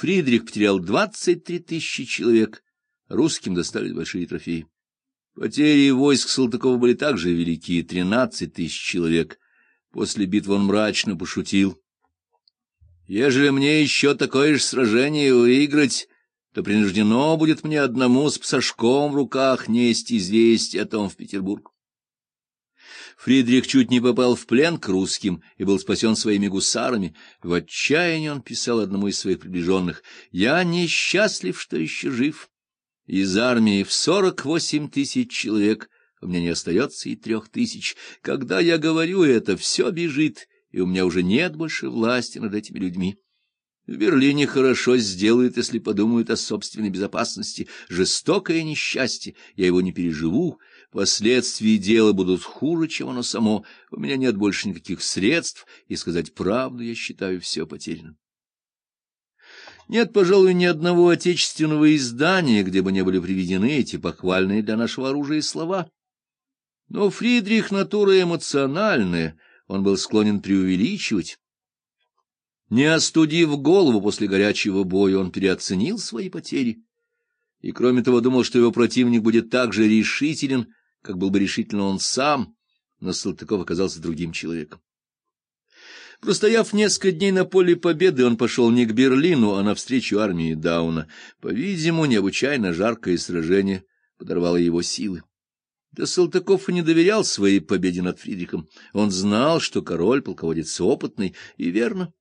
Фридрих потерял 23 тысячи человек, русским достались большие трофеи. Потери войск Салтыкова были также велики — 13 тысяч человек. После битвы он мрачно пошутил. «Ежели мне еще такое же сражение выиграть, то принуждено будет мне одному с псашком в руках нести известие о том в Петербург». Фридрих чуть не попал в плен к русским и был спасен своими гусарами. В отчаянии он писал одному из своих приближенных, «Я несчастлив, что еще жив. Из армии в сорок восемь тысяч человек у меня не остается и трех тысяч. Когда я говорю это, все бежит, и у меня уже нет больше власти над этими людьми». В Берлине хорошо сделают, если подумают о собственной безопасности. Жестокое несчастье, я его не переживу, Последствия дела будут хуже, чем оно само. У меня нет больше никаких средств, и сказать правду я считаю все потерянным. Нет, пожалуй, ни одного отечественного издания, где бы не были приведены эти похвальные для нашего оружия слова. Но Фридрих натура эмоциональная, он был склонен преувеличивать. Не остудив голову после горячего боя, он переоценил свои потери. И, кроме того, думал, что его противник будет так же решителен, как был бы решительно он сам, но Салтыков оказался другим человеком. Простояв несколько дней на поле Победы, он пошел не к Берлину, а навстречу армии Дауна. По-видимому, необычайно жаркое сражение подорвало его силы. Да Салтыков и не доверял своей победе над Фридрихом. Он знал, что король полководец опытный, и верно.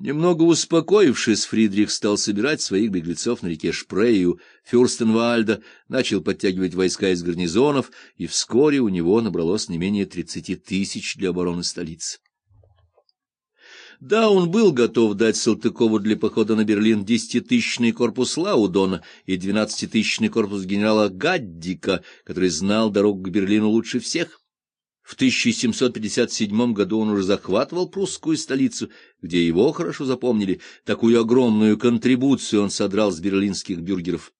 Немного успокоившись, Фридрих стал собирать своих беглецов на реке Шпрею, Фюрстенвальда, начал подтягивать войска из гарнизонов, и вскоре у него набралось не менее тридцати тысяч для обороны столицы. Да, он был готов дать Салтыкову для похода на Берлин десятитысячный корпус Лаудона и двенадцатитысячный корпус генерала Гаддика, который знал дорогу к Берлину лучше всех. В 1757 году он уже захватывал прусскую столицу, где его хорошо запомнили. Такую огромную контрибуцию он содрал с берлинских бюргеров.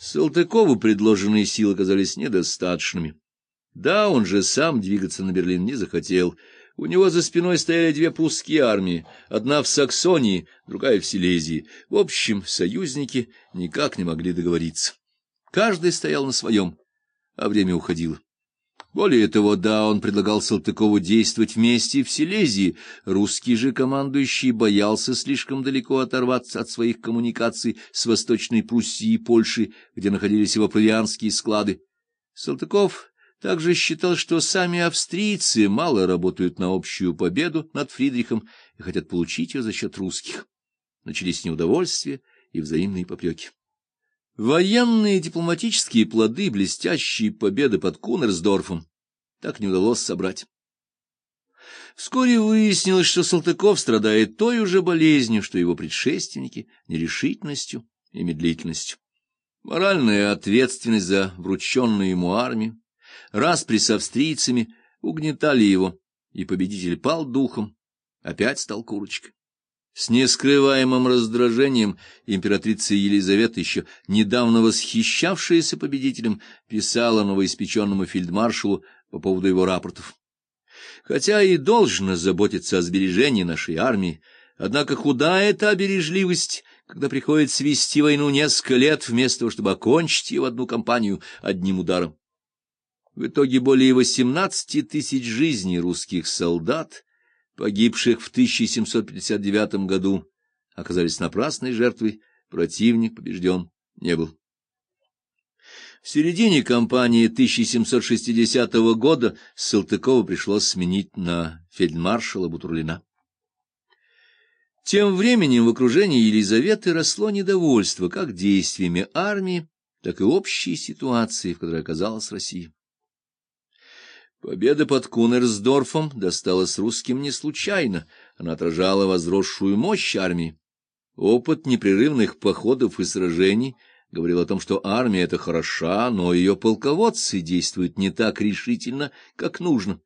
Салтыкову предложенные силы казались недостаточными. Да, он же сам двигаться на Берлин не захотел. У него за спиной стояли две прусские армии, одна в Саксонии, другая в Силезии. В общем, союзники никак не могли договориться. Каждый стоял на своем, а время уходило. Более того, да, он предлагал Салтыкову действовать вместе в Силезии. Русский же командующий боялся слишком далеко оторваться от своих коммуникаций с Восточной Пруссией и Польшей, где находились его провианские склады. Салтыков также считал, что сами австрийцы мало работают на общую победу над Фридрихом и хотят получить ее за счет русских. Начались неудовольствия и взаимные попреки. Военные дипломатические плоды блестящие победы под Кунерсдорфом так не удалось собрать. Вскоре выяснилось, что Салтыков страдает той же болезнью, что его предшественники, нерешительностью и медлительностью. Моральная ответственность за врученную ему армию, распри с австрийцами угнетали его, и победитель пал духом, опять стал курочкой. С нескрываемым раздражением императрица Елизавета, еще недавно восхищавшаяся победителем, писала новоиспеченному фельдмаршалу по поводу его рапортов. Хотя и должно заботиться о сбережении нашей армии, однако худая эта бережливость, когда приходится вести войну несколько лет, вместо того, чтобы окончить ее в одну кампанию одним ударом. В итоге более 18 тысяч жизней русских солдат погибших в 1759 году, оказались напрасной жертвой, противник побежден не был. В середине кампании 1760 года Салтыкова пришлось сменить на фельдмаршала Бутурлина. Тем временем в окружении Елизаветы росло недовольство как действиями армии, так и общей ситуацией, в которой оказалась Россия. Победа под Кунерсдорфом досталась русским не случайно, она отражала возросшую мощь армии. Опыт непрерывных походов и сражений говорил о том, что армия — это хороша, но ее полководцы действуют не так решительно, как нужно.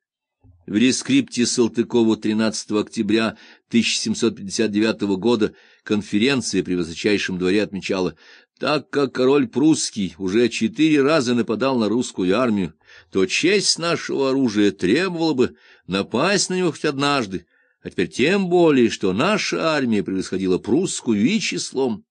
В рескрипте Салтыкову 13 октября 1759 года конференция при высочайшем дворе отмечала, так как король прусский уже четыре раза нападал на русскую армию, то честь нашего оружия требовала бы напасть на него хоть однажды, а теперь тем более, что наша армия превосходила прусскую и числом.